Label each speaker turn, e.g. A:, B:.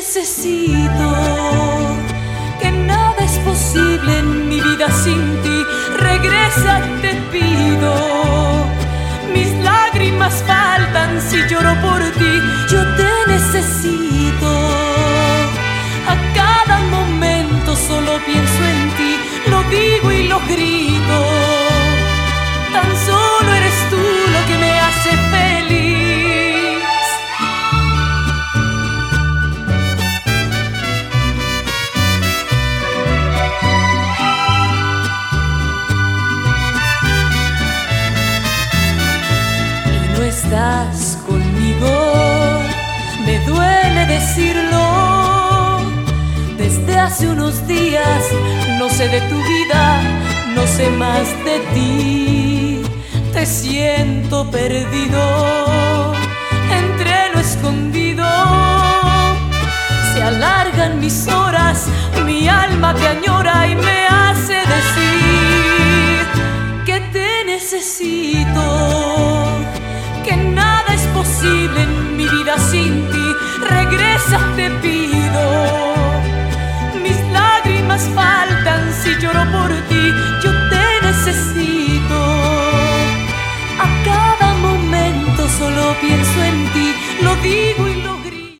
A: necesito, que nada es posible en mi vida sin ti. Regresa, te pido. Mis lágrimas faltan si lloro por ti. Yo te necesito. A cada momento solo pienso en ti. Lo digo y lo grito. Estás conmigo, me duele decirlo. Desde hace unos días no sé de tu vida, no sé más de ti. Te siento perdido entre lo escondido. Se alargan mis horas, mi alma te añora y me hace decir que te necesito, Regresa, te pido. Mis lágrimas faltan si lloro por ti. Yo te necesito. A cada momento solo pienso en ti. Lo digo